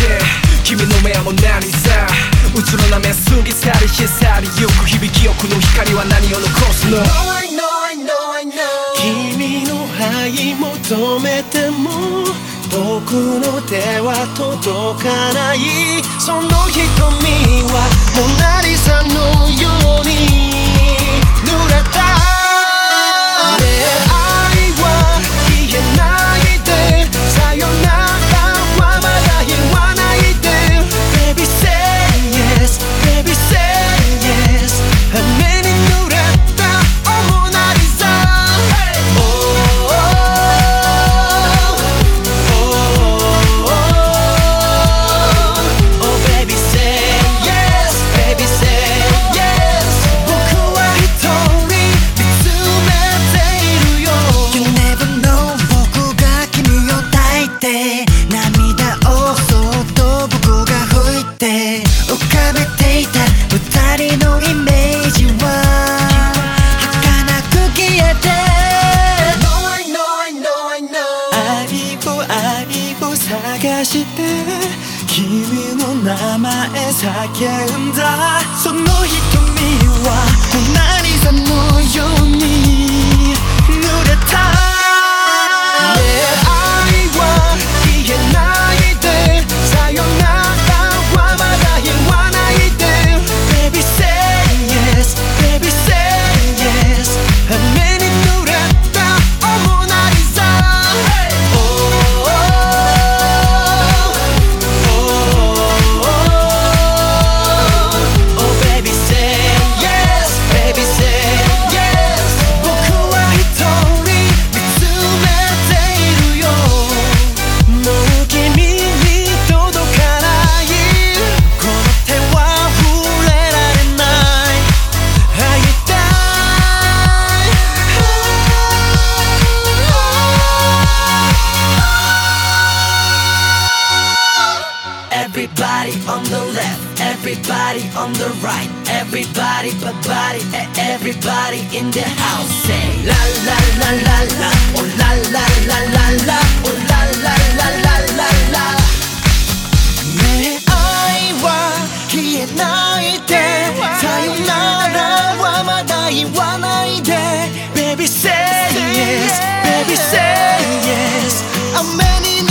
て君の目はもう何さうつろな目過ぎ去り消されゆく響き憶の光は何を残すの君の愛求めても僕の手は届かないその瞳はモナリザの二人のイメージは儚く消えて No, I know, I know, I know 愛を愛を探して君の名前叫んだその瞳はモナリザのように Everybody on the left, everybody on the right, everybody but body, and everybody in the house say la la la la la, oh la la la la la, oh la la la la la la. ねえ愛は消えないでさよならはまだ言わないで Baby say yes Baby say yes 雨に